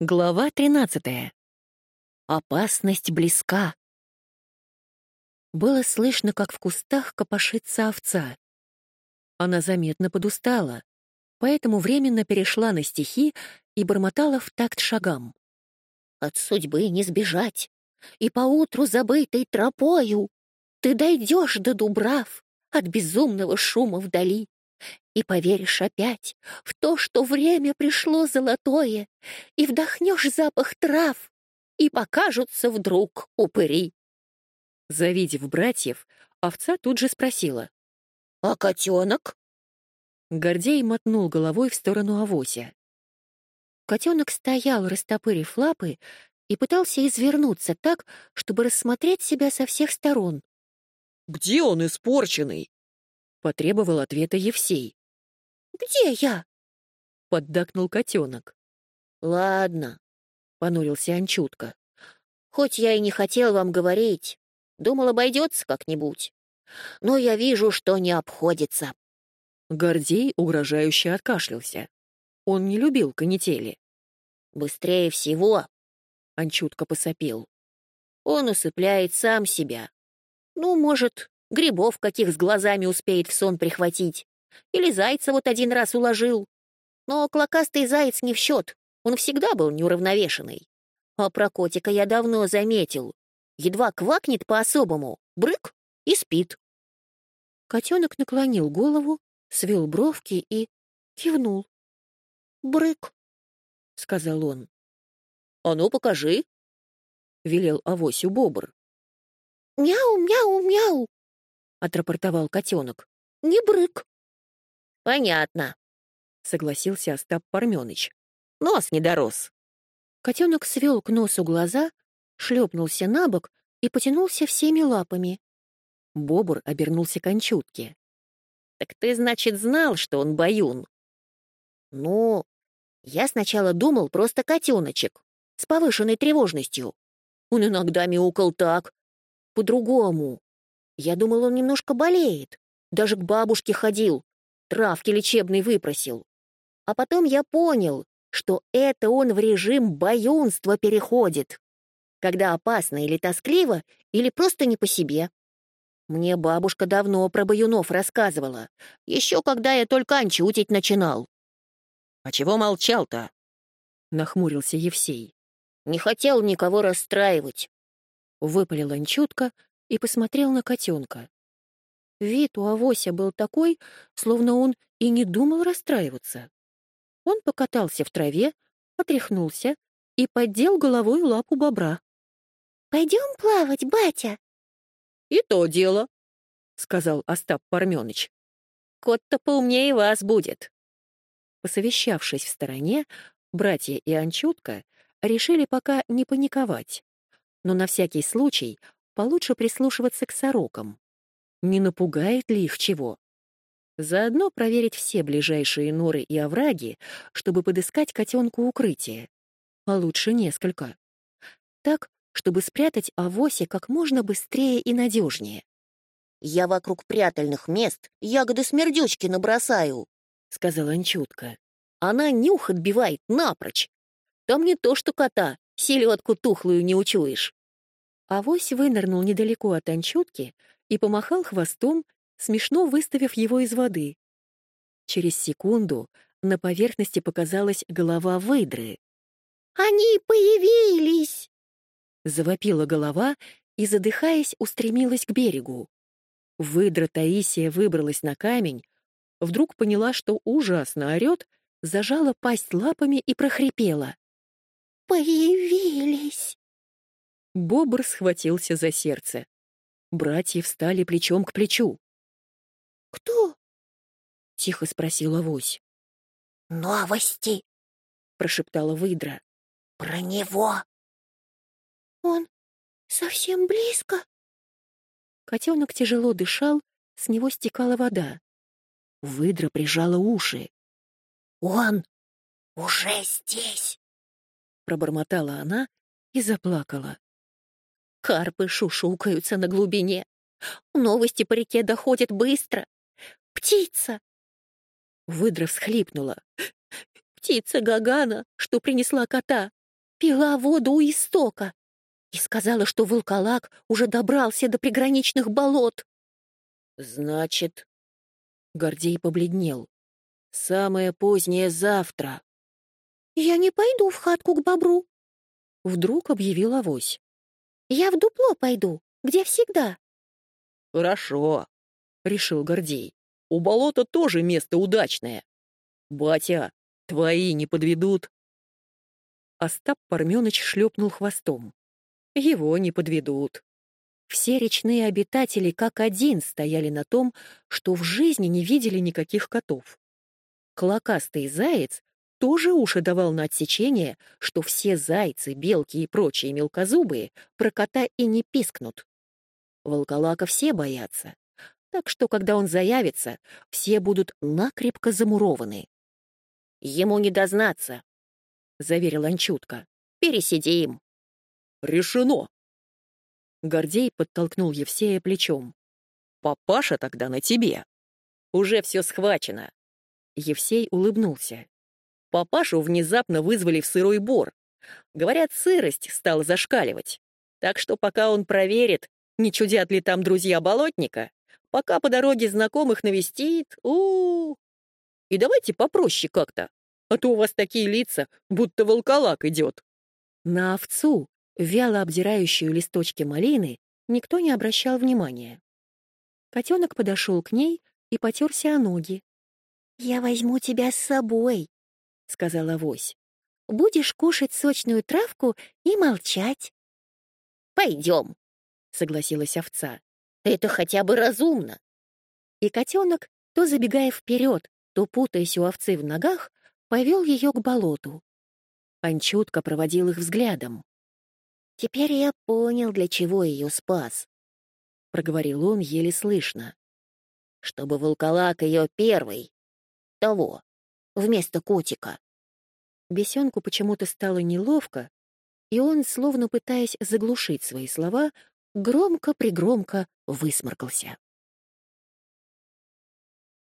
Глава 13. Опасность близка. Было слышно, как в кустах копошится овца. Она заметно подустала, поэтому временно перешла на стихи и бормотала в такт шагам. «От судьбы не сбежать, и поутру забытой тропою ты дойдешь до дубрав от безумного шума вдали и поверишь опять в то, что время пришло золотое, и вдохнешь запах трав, и покажутся вдруг упыри. Завидев братьев, овца тут же спросила. «А котенок?» Гордей мотнул головой в сторону авося. Котенок стоял, растопырив лапы, и пытался извернуться так, чтобы рассмотреть себя со всех сторон. «Где он испорченный?» — потребовал ответа Евсей. «Где я?» — поддакнул котенок. «Ладно», — понурился Анчутка. «Хоть я и не хотел вам говорить, думал, обойдется как-нибудь. Но я вижу, что не обходится». Гордей угрожающе откашлялся. Он не любил канители. «Быстрее всего», — Анчутка посопел. «Он усыпляет сам себя. Ну, может, грибов каких с глазами успеет в сон прихватить. Или зайца вот один раз уложил. Но клокастый заяц не в счет, он всегда был неуравновешенный. А про котика я давно заметил. Едва квакнет по-особому, брык и спит. Котенок наклонил голову, свел бровки и кивнул. «Брык», — сказал он. «А ну, покажи», — велел авосю бобр. «Мяу, мяу, мяу», — отрапортовал котенок. «Не брык». «Понятно», — согласился Остап Парменыч. «Нос не дорос». Котенок свел к носу глаза, шлепнулся на бок и потянулся всеми лапами. Бобр обернулся к Анчутке. «Так ты, значит, знал, что он баюн?» «Ну, я сначала думал просто котеночек, с повышенной тревожностью. Он иногда мяукал так, по-другому. Я думал, он немножко болеет. Даже к бабушке ходил, травки лечебной выпросил. А потом я понял, что это он в режим баюнства переходит, когда опасно или тоскливо, или просто не по себе. Мне бабушка давно про баюнов рассказывала, еще когда я только анчутить начинал. «А чего молчал-то?» — нахмурился Евсей. «Не хотел никого расстраивать», — выпалил анчутка и посмотрел на котенка. Вид у авося был такой, словно он и не думал расстраиваться. Он покатался в траве, отряхнулся и поддел головой лапу бобра. «Пойдем плавать, батя?» «И то дело», — сказал Остап Парменыч. «Кот-то поумнее вас будет». Посовещавшись в стороне, братья и Анчутка решили пока не паниковать, но на всякий случай получше прислушиваться к сорокам. Не напугает ли их чего? Заодно проверить все ближайшие норы и овраги, чтобы подыскать котенку укрытие. А лучше несколько. Так, чтобы спрятать авосе как можно быстрее и надежнее. «Я вокруг прятальных мест ягоды-смердючки набросаю», — сказала Анчутка. «Она нюх отбивает напрочь. Там не то что кота, селедку тухлую не учуешь». Авось вынырнул недалеко от Анчутки и помахал хвостом, смешно выставив его из воды. Через секунду на поверхности показалась голова выдры. «Они появились!» Завопила голова и, задыхаясь, устремилась к берегу. Выдра Таисия выбралась на камень, вдруг поняла, что ужасно орёт, зажала пасть лапами и прохрипела. «Появились!» Бобр схватился за сердце. Братья встали плечом к плечу. «Кто?» — тихо спросила Вось. «Новости!» — прошептала выдра. «Про него!» «Он совсем близко?» Котенок тяжело дышал, с него стекала вода. Выдра прижала уши. «Он уже здесь!» Пробормотала она и заплакала. Карпы шушукаются на глубине. Новости по реке доходят быстро. Птица!» Выдра всхлипнула. «Птица Гагана, что принесла кота, пила воду у истока и сказала, что волколак уже добрался до приграничных болот. Значит, Гордей побледнел. Самое позднее завтра. Я не пойду в хатку к бобру. Вдруг объявил авось. Я в дупло пойду, где всегда. Хорошо, решил Гордей. У болота тоже место удачное. Батя, твои не подведут? Остап Парменыч шлепнул хвостом. Его не подведут. Все речные обитатели как один стояли на том, что в жизни не видели никаких котов. Клокастый заяц тоже уши давал на отсечение, что все зайцы, белки и прочие мелкозубые про кота и не пискнут. Волколака все боятся, так что, когда он заявится, все будут накрепко замурованы. «Ему не дознаться», — заверил Анчутка. «Пересидим». «Решено!» Гордей подтолкнул Евсея плечом. «Папаша тогда на тебе. Уже все схвачено». Евсей улыбнулся. Папашу внезапно вызвали в сырой бор. Говорят, сырость стала зашкаливать. Так что пока он проверит, не чудят ли там друзья болотника, пока по дороге знакомых навестит, у, -у, -у. И давайте попроще как-то, а то у вас такие лица, будто волколак идет. На овцу, вяло обдирающую листочки малины, никто не обращал внимания. Котенок подошел к ней и потерся о ноги. «Я возьму тебя с собой», — сказала Вось. «Будешь кушать сочную травку и молчать». «Пойдем», — согласилась овца. «Это хотя бы разумно». И котенок, то забегая вперед, то путаясь у овцы в ногах, повел ее к болоту. Анчутка проводил их взглядом. «Теперь я понял, для чего ее спас», — проговорил он еле слышно. «Чтобы волколак ее первый. Того, вместо котика». Бесенку почему-то стало неловко, и он, словно пытаясь заглушить свои слова, громко-пригромко высморкался.